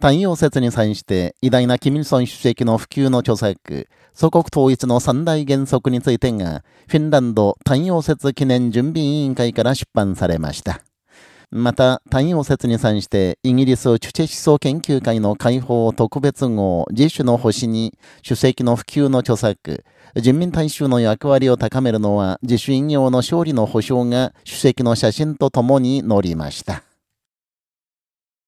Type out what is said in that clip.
太陽節に際して偉大なキミルソン主席の普及の著作、祖国統一の三大原則についてが、フィンランド太陽節記念準備委員会から出版されました。また、太陽節に際して、イギリスチュチェ思想研究会の解放特別号自主の星に、主席の普及の著作、人民大衆の役割を高めるのは自主引用の勝利の保障が主席の写真とともに載りました。